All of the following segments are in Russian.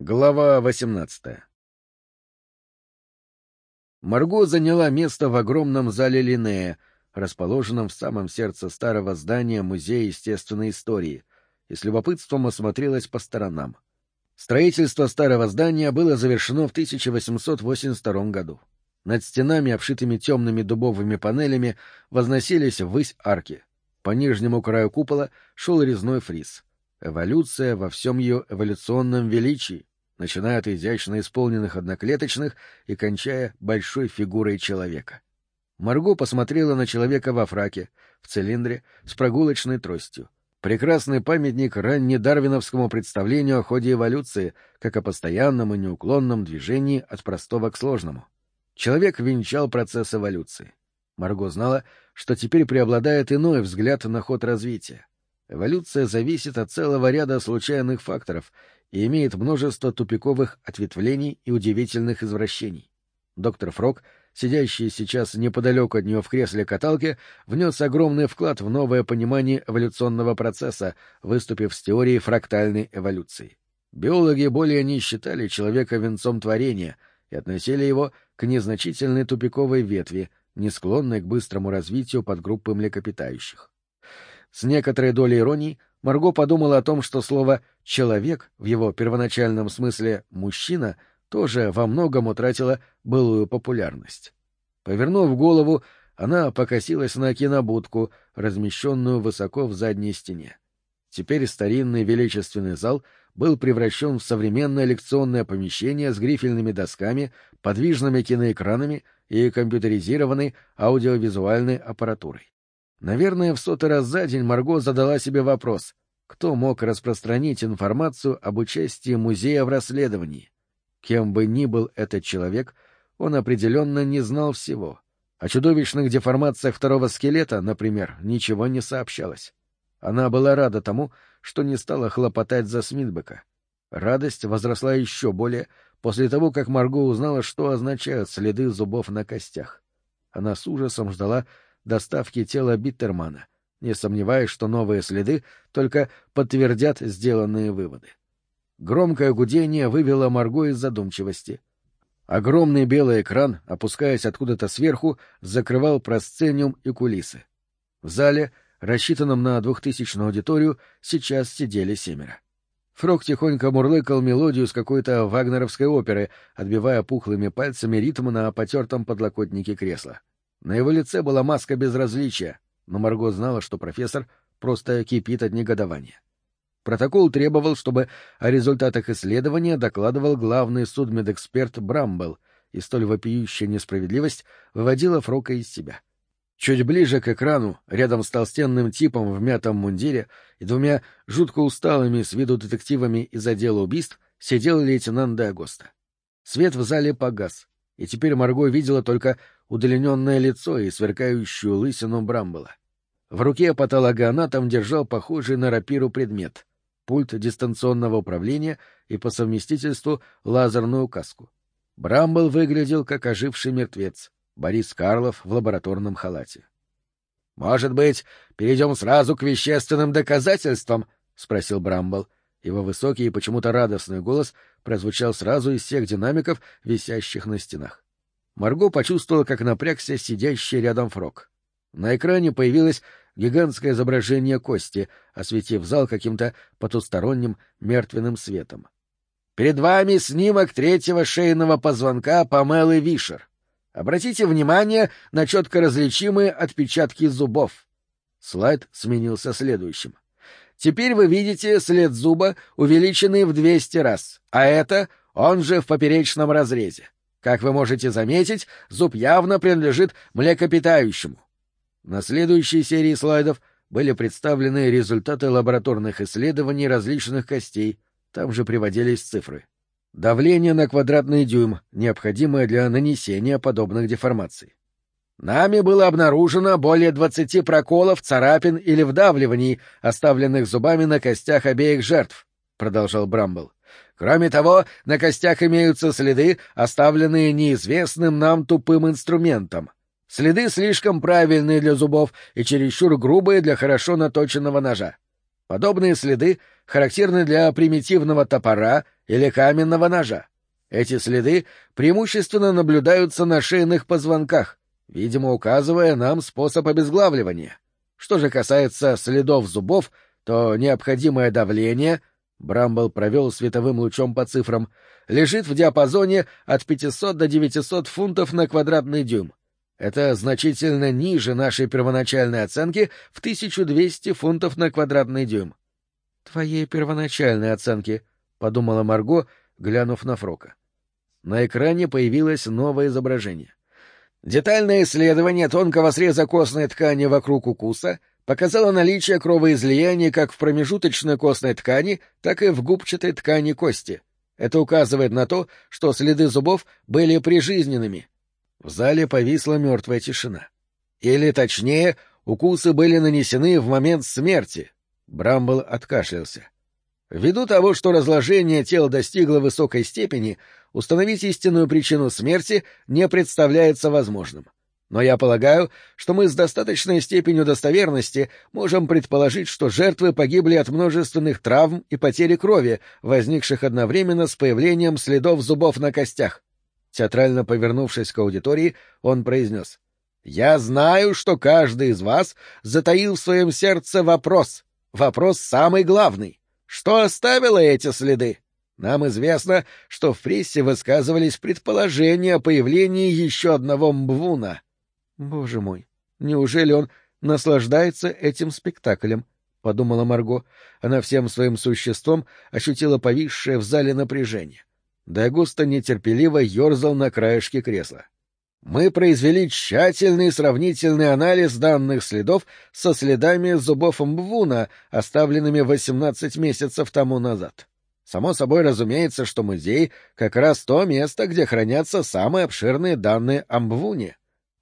Глава 18 Марго заняла место в огромном зале Линнея, расположенном в самом сердце старого здания Музея естественной истории, и с любопытством осмотрелась по сторонам. Строительство старого здания было завершено в 1882 году. Над стенами, обшитыми темными дубовыми панелями, возносились ввысь арки. По нижнему краю купола шел резной фриз. Эволюция во всем ее эволюционном величии, начиная от изящно исполненных одноклеточных и кончая большой фигурой человека. Марго посмотрела на человека во фраке, в цилиндре, с прогулочной тростью. Прекрасный памятник раннедарвиновскому представлению о ходе эволюции, как о постоянном и неуклонном движении от простого к сложному. Человек венчал процесс эволюции. Марго знала, что теперь преобладает иной взгляд на ход развития. Эволюция зависит от целого ряда случайных факторов и имеет множество тупиковых ответвлений и удивительных извращений. Доктор Фрог — сидящий сейчас неподалеку от нее в кресле каталки, внес огромный вклад в новое понимание эволюционного процесса, выступив с теорией фрактальной эволюции. Биологи более не считали человека венцом творения и относили его к незначительной тупиковой ветви, не склонной к быстрому развитию подгруппы млекопитающих. С некоторой долей иронии Марго подумала о том, что слово «человек» в его первоначальном смысле «мужчина» — тоже во многом утратила былую популярность. Повернув голову, она покосилась на кинобудку, размещенную высоко в задней стене. Теперь старинный величественный зал был превращен в современное лекционное помещение с грифельными досками, подвижными киноэкранами и компьютеризированной аудиовизуальной аппаратурой. Наверное, в сотый раз за день Марго задала себе вопрос, кто мог распространить информацию об участии музея в расследовании. Кем бы ни был этот человек, он определенно не знал всего. О чудовищных деформациях второго скелета, например, ничего не сообщалось. Она была рада тому, что не стала хлопотать за Смитбека. Радость возросла еще более после того, как Марго узнала, что означают следы зубов на костях. Она с ужасом ждала доставки тела Биттермана, не сомневаясь, что новые следы только подтвердят сделанные выводы. Громкое гудение вывело Марго из задумчивости. Огромный белый экран, опускаясь откуда-то сверху, закрывал просцениум и кулисы. В зале, рассчитанном на двухтысячную аудиторию, сейчас сидели семеро. Фрог тихонько мурлыкал мелодию с какой-то вагнеровской оперы, отбивая пухлыми пальцами ритм на потертом подлокотнике кресла. На его лице была маска безразличия, но Марго знала, что профессор просто кипит от негодования. Протокол требовал, чтобы о результатах исследования докладывал главный судмедэксперт Брамбл, и столь вопиющая несправедливость выводила Фрока из себя. Чуть ближе к экрану, рядом с толстенным типом в мятом мундире и двумя жутко усталыми с виду детективами из отдела убийств, сидел лейтенант Дагоста. Свет в зале погас, и теперь Марго видела только удлиненное лицо и сверкающую лысину Брамбла. В руке патологоанатом держал похожий на рапиру предмет — пульт дистанционного управления и по совместительству лазерную каску. Брамбл выглядел как оживший мертвец, Борис Карлов в лабораторном халате. — Может быть, перейдем сразу к вещественным доказательствам? — спросил Брамбл. Его высокий и почему-то радостный голос прозвучал сразу из всех динамиков, висящих на стенах. Марго почувствовала, как напрягся сидящий рядом Фрог. На экране появилась гигантское изображение кости, осветив зал каким-то потусторонним мертвенным светом. «Перед вами снимок третьего шейного позвонка Памелы Вишер. Обратите внимание на четко различимые отпечатки зубов». Слайд сменился следующим. Теперь вы видите след зуба, увеличенный в 200 раз, а это он же в поперечном разрезе. Как вы можете заметить, зуб явно принадлежит млекопитающему. На следующей серии слайдов были представлены результаты лабораторных исследований различных костей, там же приводились цифры. Давление на квадратный дюйм, необходимое для нанесения подобных деформаций. Нами было обнаружено более 20 проколов, царапин или вдавливаний, оставленных зубами на костях обеих жертв, продолжал Брамбл. Кроме того, на костях имеются следы, оставленные неизвестным нам тупым инструментом. Следы слишком правильные для зубов и чересчур грубые для хорошо наточенного ножа. Подобные следы характерны для примитивного топора или каменного ножа. Эти следы преимущественно наблюдаются на шейных позвонках, видимо, указывая нам способ обезглавливания. Что же касается следов зубов, то необходимое давление — Брамбл провел световым лучом по цифрам — лежит в диапазоне от 500 до 900 фунтов на квадратный дюйм. Это значительно ниже нашей первоначальной оценки в 1200 фунтов на квадратный дюйм. — Твоей первоначальной оценки, — подумала Марго, глянув на Фрока. На экране появилось новое изображение. Детальное исследование тонкого среза костной ткани вокруг укуса показало наличие кровоизлияния как в промежуточной костной ткани, так и в губчатой ткани кости. Это указывает на то, что следы зубов были прижизненными. В зале повисла мертвая тишина. Или, точнее, укусы были нанесены в момент смерти. Брамбл откашлялся. Ввиду того, что разложение тел достигло высокой степени, установить истинную причину смерти не представляется возможным. Но я полагаю, что мы с достаточной степенью достоверности можем предположить, что жертвы погибли от множественных травм и потери крови, возникших одновременно с появлением следов зубов на костях. Театрально повернувшись к аудитории, он произнес. «Я знаю, что каждый из вас затаил в своем сердце вопрос. Вопрос самый главный. Что оставило эти следы? Нам известно, что в прессе высказывались предположения о появлении еще одного мбвуна. Боже мой, неужели он наслаждается этим спектаклем? — подумала Марго. Она всем своим существом ощутила повисшее в зале напряжение. Дагуста нетерпеливо ерзал на краешке кресла. Мы произвели тщательный сравнительный анализ данных следов со следами зубов Мбвуна, оставленными 18 месяцев тому назад. Само собой разумеется, что музей — как раз то место, где хранятся самые обширные данные о Мбвуне.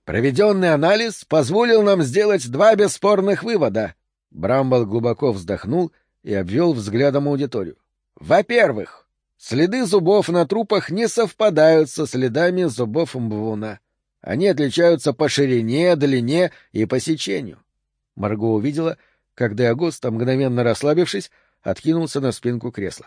Проведенный анализ позволил нам сделать два бесспорных вывода. Брамбл глубоко вздохнул и обвел взглядом аудиторию. Во-первых, следы зубов на трупах не совпадают со следами зубов Мбвуна. Они отличаются по ширине, длине и по сечению. Марго увидела, как Деагоста, мгновенно расслабившись, откинулся на спинку кресла.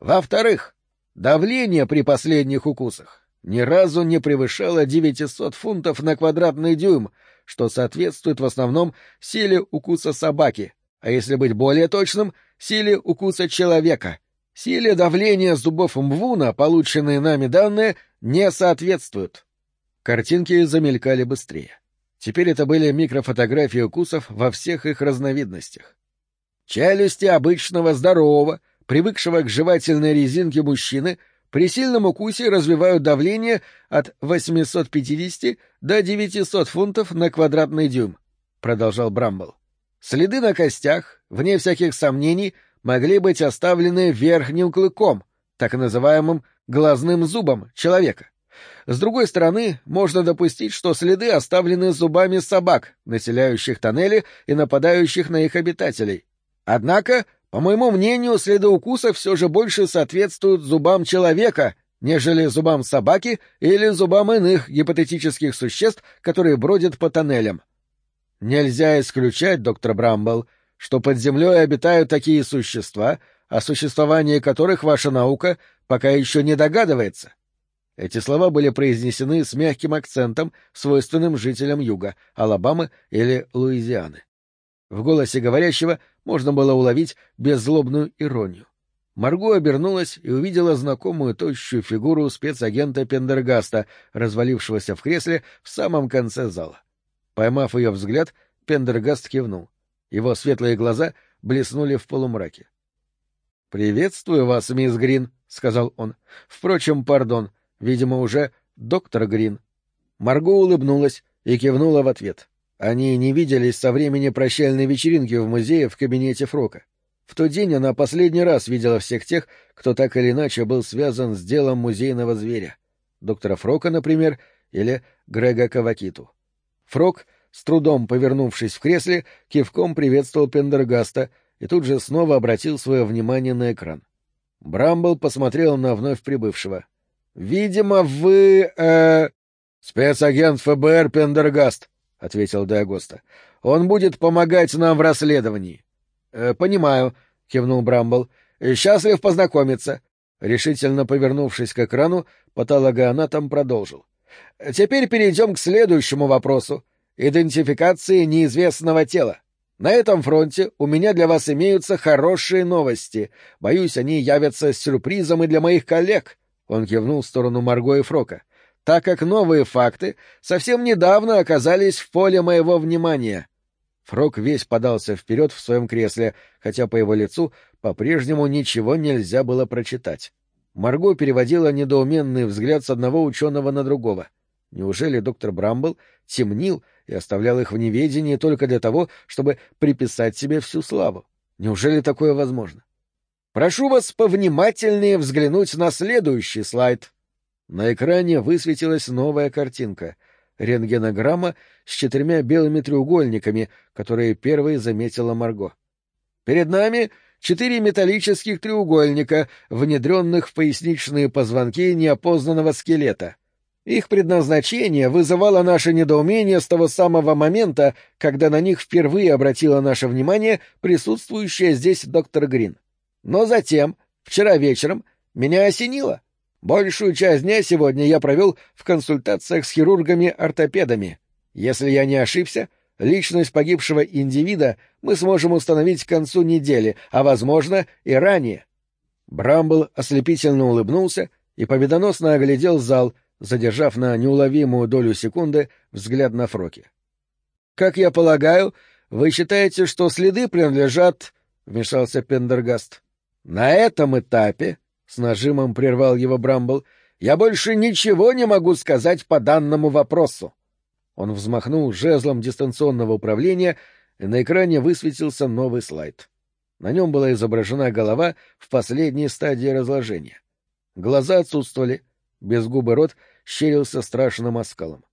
Во-вторых, давление при последних укусах ни разу не превышало 900 фунтов на квадратный дюйм, что соответствует в основном силе укуса собаки, а если быть более точным, силе укуса человека. Силе давления зубов мвуна полученные нами данные не соответствуют. Картинки замелькали быстрее. Теперь это были микрофотографии укусов во всех их разновидностях. Челюсти обычного здорового, привыкшего к жевательной резинке мужчины, при сильном укусе развивают давление от 850 до 900 фунтов на квадратный дюйм, — продолжал Брамбл. Следы на костях, вне всяких сомнений, могли быть оставлены верхним клыком, так называемым глазным зубом человека. С другой стороны, можно допустить, что следы оставлены зубами собак, населяющих тоннели и нападающих на их обитателей. Однако, по моему мнению, следы укуса все же больше соответствуют зубам человека, нежели зубам собаки или зубам иных гипотетических существ, которые бродят по тоннелям. Нельзя исключать, доктор Брамбл, что под землей обитают такие существа, о существовании которых ваша наука пока еще не догадывается. Эти слова были произнесены с мягким акцентом, свойственным жителям юга, Алабамы или Луизианы. В голосе говорящего можно было уловить беззлобную иронию. Марго обернулась и увидела знакомую тощую фигуру спецагента Пендергаста, развалившегося в кресле в самом конце зала. Поймав ее взгляд, Пендергаст кивнул. Его светлые глаза блеснули в полумраке. — Приветствую вас, мисс Грин, — сказал он. — Впрочем, пардон, видимо, уже доктор Грин. Марго улыбнулась и кивнула в ответ. Они не виделись со времени прощальной вечеринки в музее в кабинете Фрока. В тот день она последний раз видела всех тех, кто так или иначе был связан с делом музейного зверя. Доктора Фрока, например, или Грега Кавакиту. Фрок, с трудом повернувшись в кресле, кивком приветствовал Пендергаста и тут же снова обратил свое внимание на экран. Брамбл посмотрел на вновь прибывшего — Видимо, вы... э Спецагент ФБР Пендергаст, — ответил Диагоста. — Он будет помогать нам в расследовании. Э, — Понимаю. — кивнул Брамбл. — Счастлив познакомиться. Решительно повернувшись к экрану, патологоанатом продолжил. — Теперь перейдем к следующему вопросу — идентификации неизвестного тела. На этом фронте у меня для вас имеются хорошие новости. Боюсь, они явятся сюрпризом и для моих коллег. Он кивнул в сторону Марго и Фрока. Так как новые факты совсем недавно оказались в поле моего внимания. Фрок весь подался вперед в своем кресле, хотя по его лицу по-прежнему ничего нельзя было прочитать. Марго переводила недоуменный взгляд с одного ученого на другого. Неужели доктор Брамбл темнил и оставлял их в неведении только для того, чтобы приписать себе всю славу? Неужели такое возможно? Прошу вас повнимательнее взглянуть на следующий слайд. На экране высветилась новая картинка — рентгенограмма с четырьмя белыми треугольниками, которые первой заметила Марго. Перед нами четыре металлических треугольника, внедренных в поясничные позвонки неопознанного скелета — их предназначение вызывало наше недоумение с того самого момента, когда на них впервые обратила наше внимание присутствующая здесь доктор Грин. Но затем, вчера вечером, меня осенило. Большую часть дня сегодня я провел в консультациях с хирургами-ортопедами. Если я не ошибся, личность погибшего индивида мы сможем установить к концу недели, а, возможно, и ранее. Брамбл ослепительно улыбнулся и победоносно оглядел зал — задержав на неуловимую долю секунды взгляд на Фроки. «Как я полагаю, вы считаете, что следы принадлежат...» — вмешался Пендергаст. «На этом этапе...» — с нажимом прервал его Брамбл. «Я больше ничего не могу сказать по данному вопросу». Он взмахнул жезлом дистанционного управления, и на экране высветился новый слайд. На нем была изображена голова в последней стадии разложения. Глаза отсутствовали, Безгубый рот щерился страшным оскалом.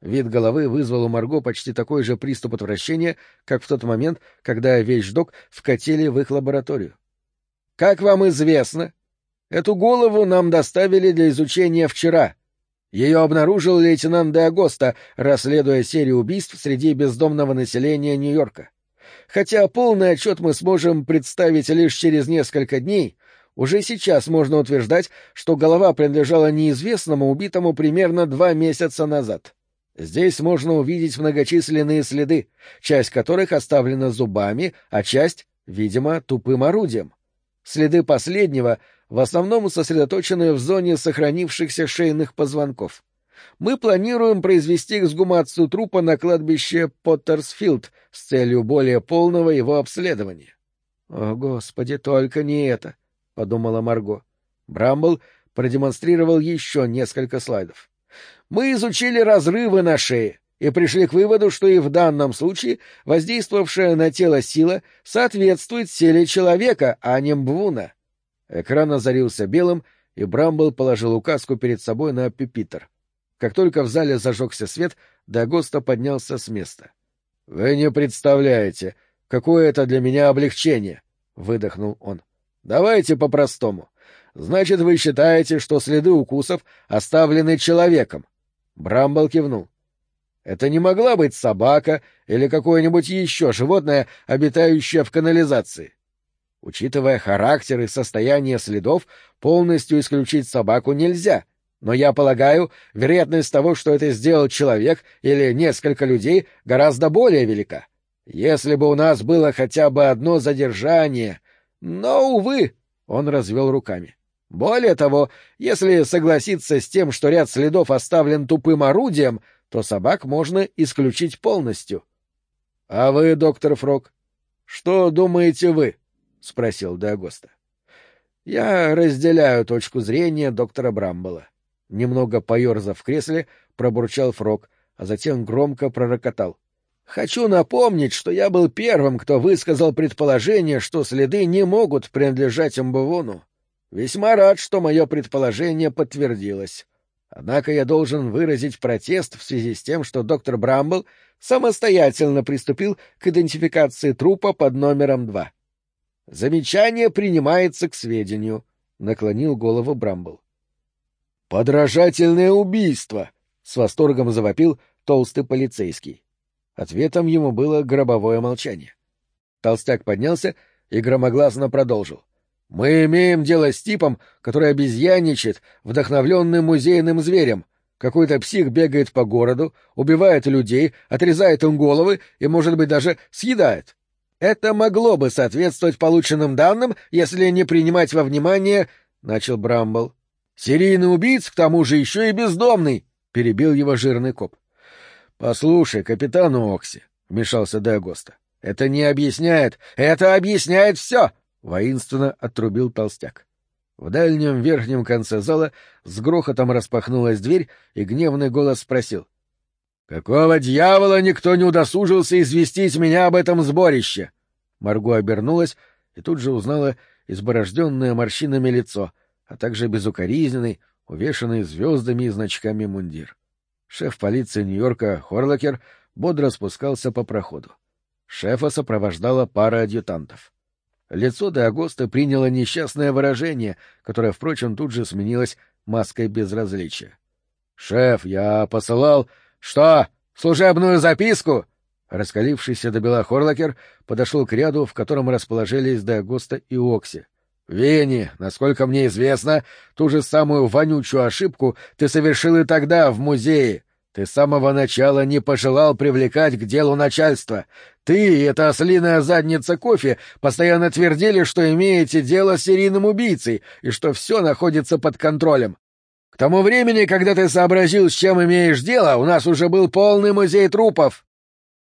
Вид головы вызвал у Марго почти такой же приступ отвращения, как в тот момент, когда вещдок вкатили в их лабораторию. — Как вам известно, эту голову нам доставили для изучения вчера. Ее обнаружил лейтенант де Агоста, расследуя серию убийств среди бездомного населения Нью-Йорка. Хотя полный отчет мы сможем представить лишь через несколько дней, уже сейчас можно утверждать, что голова принадлежала неизвестному, убитому примерно два месяца назад. Здесь можно увидеть многочисленные следы, часть которых оставлена зубами, а часть, видимо, тупым орудием. Следы последнего в основном сосредоточены в зоне сохранившихся шейных позвонков. Мы планируем произвести эксгумацию трупа на кладбище Поттерсфилд с целью более полного его обследования. О, Господи, только не это! — подумала Марго. Брамбл продемонстрировал еще несколько слайдов. «Мы изучили разрывы на шее и пришли к выводу, что и в данном случае воздействовавшая на тело сила соответствует силе человека, а не мбвуна». Экран озарился белым, и Брамбл положил указку перед собой на пюпитер. Как только в зале зажегся свет, Дагоста поднялся с места. — Вы не представляете, какое это для меня облегчение! — выдохнул он. — Давайте по-простому. Значит, вы считаете, что следы укусов оставлены человеком? Брамбл кивнул. Это не могла быть собака или какое-нибудь еще животное, обитающее в канализации. Учитывая характер и состояние следов, полностью исключить собаку нельзя. Но я полагаю, вероятность того, что это сделал человек или несколько людей, гораздо более велика. Если бы у нас было хотя бы одно задержание но, увы, он развел руками. Более того, если согласиться с тем, что ряд следов оставлен тупым орудием, то собак можно исключить полностью. — А вы, доктор Фрог, что думаете вы? — спросил Деагоста. — Я разделяю точку зрения доктора Брамбола. Немного поерзав в кресле, пробурчал Фрог, а затем громко пророкотал. Хочу напомнить, что я был первым, кто высказал предположение, что следы не могут принадлежать Амбувону. Весьма рад, что мое предположение подтвердилось. Однако я должен выразить протест в связи с тем, что доктор Брамбл самостоятельно приступил к идентификации трупа под номером два. Замечание принимается к сведению, — наклонил голову Брамбл. «Подражательное убийство!» — с восторгом завопил толстый полицейский. Ответом ему было гробовое молчание. Толстяк поднялся и громогласно продолжил. Мы имеем дело с типом, который обезьяничает, вдохновленным музейным зверем. Какой-то псих бегает по городу, убивает людей, отрезает им головы и, может быть, даже съедает. Это могло бы соответствовать полученным данным, если не принимать во внимание... — начал Брамбл. — Серийный убийц, к тому же еще и бездомный! — перебил его жирный коп. — Послушай, капитан Окси, — вмешался Деагоста, — это не объясняет... Это объясняет все! — воинственно отрубил толстяк. В дальнем верхнем конце зала с грохотом распахнулась дверь, и гневный голос спросил. — Какого дьявола никто не удосужился известить меня об этом сборище? Марго обернулась и тут же узнала изборожденное морщинами лицо, а также безукоризненный, увешанный звездами и значками мундир. Шеф полиции Нью-Йорка Хорлокер бодро спускался по проходу. Шефа сопровождала пара адъютантов. Лицо Агоста приняло несчастное выражение, которое, впрочем, тут же сменилось маской безразличия. — Шеф, я посылал... — Что? Служебную записку? Раскалившийся до бела Хорлокер подошел к ряду, в котором расположились де Агоста и Окси. — Вени, насколько мне известно, ту же самую вонючую ошибку ты совершил и тогда в музее. Ты с самого начала не пожелал привлекать к делу начальства. Ты и эта ослиная задница кофе постоянно твердили, что имеете дело с серийным убийцей и что все находится под контролем. К тому времени, когда ты сообразил, с чем имеешь дело, у нас уже был полный музей трупов.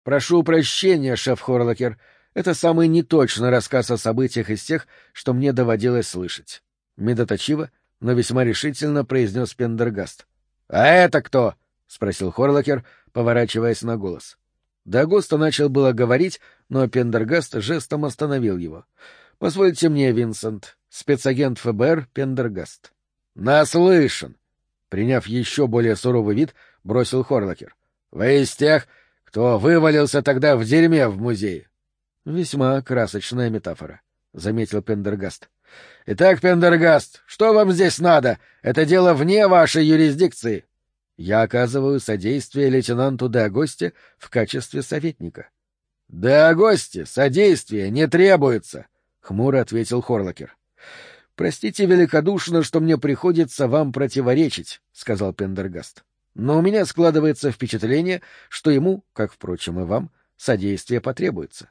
Прошу прощения, шеф Хорлокер. Это самый неточный рассказ о событиях из тех, что мне доводилось слышать. Медоточиво, но весьма решительно произнес Пендергаст. — А это кто? —— спросил Хорлокер, поворачиваясь на голос. Дагоста начал было говорить, но Пендергаст жестом остановил его. — Позвольте мне, Винсент, спецагент ФБР Пендергаст. — Наслышан! — приняв еще более суровый вид, бросил Хорлокер. — Вы из тех, кто вывалился тогда в дерьме в музее. — Весьма красочная метафора, — заметил Пендергаст. — Итак, Пендергаст, что вам здесь надо? Это дело вне вашей юрисдикции. — я оказываю содействие лейтенанту Деагосте в качестве советника. — Деагосте содействие не требуется, — хмуро ответил Хорлокер. — Простите великодушно, что мне приходится вам противоречить, — сказал Пендергаст. — Но у меня складывается впечатление, что ему, как, впрочем, и вам, содействие потребуется.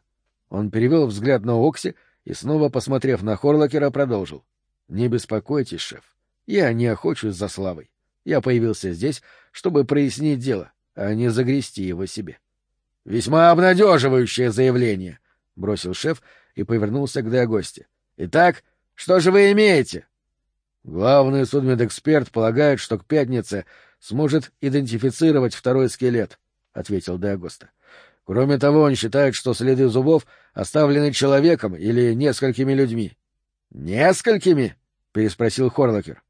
Он перевел взгляд на Окси и, снова посмотрев на Хорлокера, продолжил. — Не беспокойтесь, шеф. Я не охочусь за славой. Я появился здесь, чтобы прояснить дело, а не загрести его себе. — Весьма обнадеживающее заявление, — бросил шеф и повернулся к Деогосте. — Итак, что же вы имеете? Главный судмедэксперт полагает, что к пятнице сможет идентифицировать второй скелет, — ответил Деогоста. Кроме того, он считает, что следы зубов оставлены человеком или несколькими людьми. — Несколькими? — переспросил Хорлокер.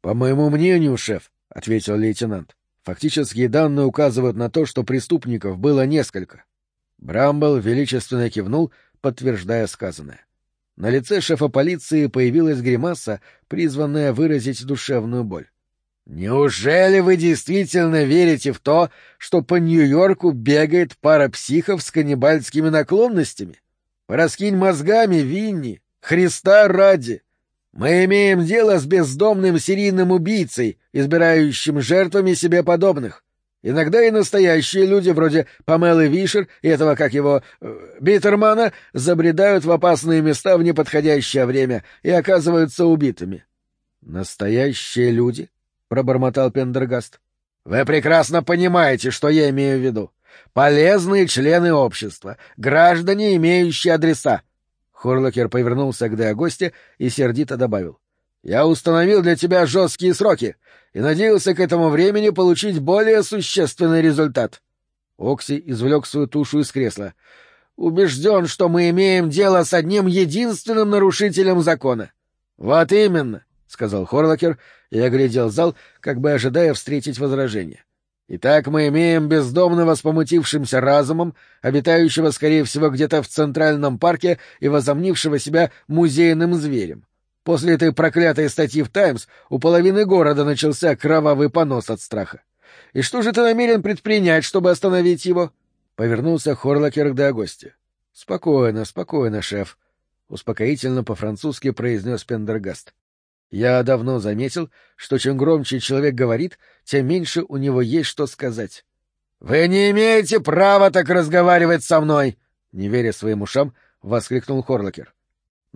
По моему мнению, шеф, — ответил лейтенант, — фактические данные указывают на то, что преступников было несколько. Брамбл величественно кивнул, подтверждая сказанное. На лице шефа полиции появилась гримаса, призванная выразить душевную боль. «Неужели вы действительно верите в то, что по Нью-Йорку бегает пара психов с каннибальскими наклонностями? Пораскинь мозгами, Винни! Христа ради! Мы имеем дело с бездомным серийным убийцей, избирающим жертвами себе подобных. Иногда и настоящие люди, вроде Памелы Вишер и этого, как его, э, Биттермана, забредают в опасные места в неподходящее время и оказываются убитыми. — Настоящие люди? — пробормотал Пендергаст. — Вы прекрасно понимаете, что я имею в виду. Полезные члены общества, граждане, имеющие адреса. Хорлокер повернулся к Деогосте и сердито добавил. — Я установил для тебя жесткие сроки и надеялся к этому времени получить более существенный результат. Окси извлек свою тушу из кресла. — Убежден, что мы имеем дело с одним единственным нарушителем закона. — Вот именно, — сказал Хорлокер и оглядел зал, как бы ожидая встретить возражение. Итак, мы имеем бездомного с помутившимся разумом, обитающего, скорее всего, где-то в Центральном парке и возомнившего себя музейным зверем. После этой проклятой статьи в «Таймс» у половины города начался кровавый понос от страха. И что же ты намерен предпринять, чтобы остановить его? Повернулся Хорлокер к Дагосте. — Спокойно, спокойно, шеф. — успокоительно по-французски произнес Пендергаст. «Я давно заметил, что чем громче человек говорит, тем меньше у него есть что сказать». «Вы не имеете права так разговаривать со мной!» Не веря своим ушам, воскликнул Хорлокер.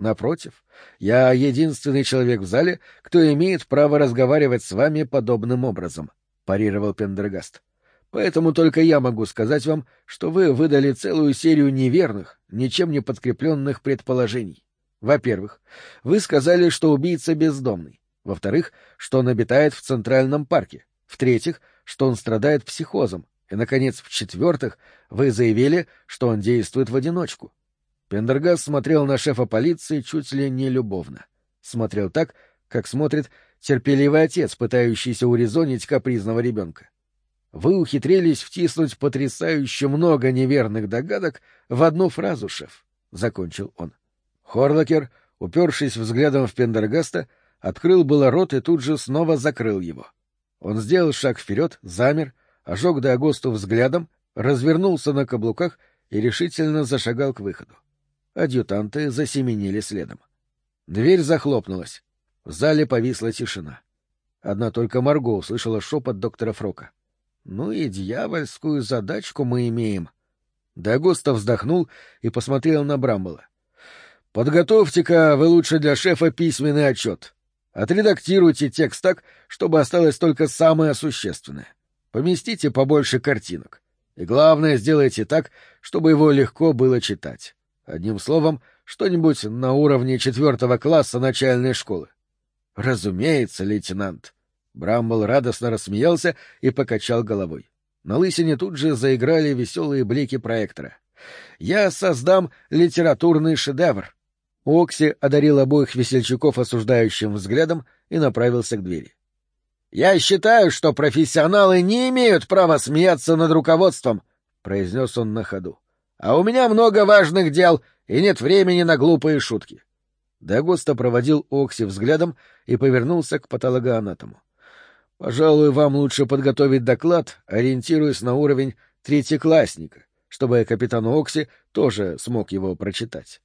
«Напротив, я единственный человек в зале, кто имеет право разговаривать с вами подобным образом», — парировал Пендергаст. Поэтому только я могу сказать вам, что вы выдали целую серию неверных, ничем не подкрепленных предположений. Во-первых, вы сказали, что убийца бездомный. Во-вторых, что он обитает в Центральном парке. В-третьих, что он страдает психозом. И, наконец, в-четвертых, вы заявили, что он действует в одиночку. Пендергас смотрел на шефа полиции чуть ли не любовно. Смотрел так, как смотрит терпеливый отец, пытающийся урезонить капризного ребенка. Вы ухитрились втиснуть потрясающе много неверных догадок в одну фразу, шеф, — закончил он. Хорлокер, упершись взглядом в Пендергаста, открыл было рот и тут же снова закрыл его. Он сделал шаг вперед, замер, ожег Деагосту взглядом, развернулся на каблуках и решительно зашагал к выходу. Адъютанты засеменили следом. Дверь захлопнулась. В зале повисла тишина. Одна только Марго услышала шепот доктора Фрока. — ну и дьявольскую задачку мы имеем. Дагоста вздохнул и посмотрел на Брамбола. — Подготовьте-ка вы лучше для шефа письменный отчет. Отредактируйте текст так, чтобы осталось только самое существенное. Поместите побольше картинок. И главное, сделайте так, чтобы его легко было читать. Одним словом, что-нибудь на уровне четвертого класса начальной школы. — Разумеется, лейтенант. — Брамбл радостно рассмеялся и покачал головой. На лысине тут же заиграли веселые блики проектора. «Я создам литературный шедевр!» Окси одарил обоих весельчаков осуждающим взглядом и направился к двери. «Я считаю, что профессионалы не имеют права смеяться над руководством», — произнес он на ходу. «А у меня много важных дел, и нет времени на глупые шутки». Дагоста проводил Окси взглядом и повернулся к патологоанатому. Пожалуй, вам лучше подготовить доклад, ориентируясь на уровень третьеклассника, чтобы капитан Окси тоже смог его прочитать.